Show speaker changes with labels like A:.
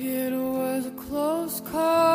A: It was a close call.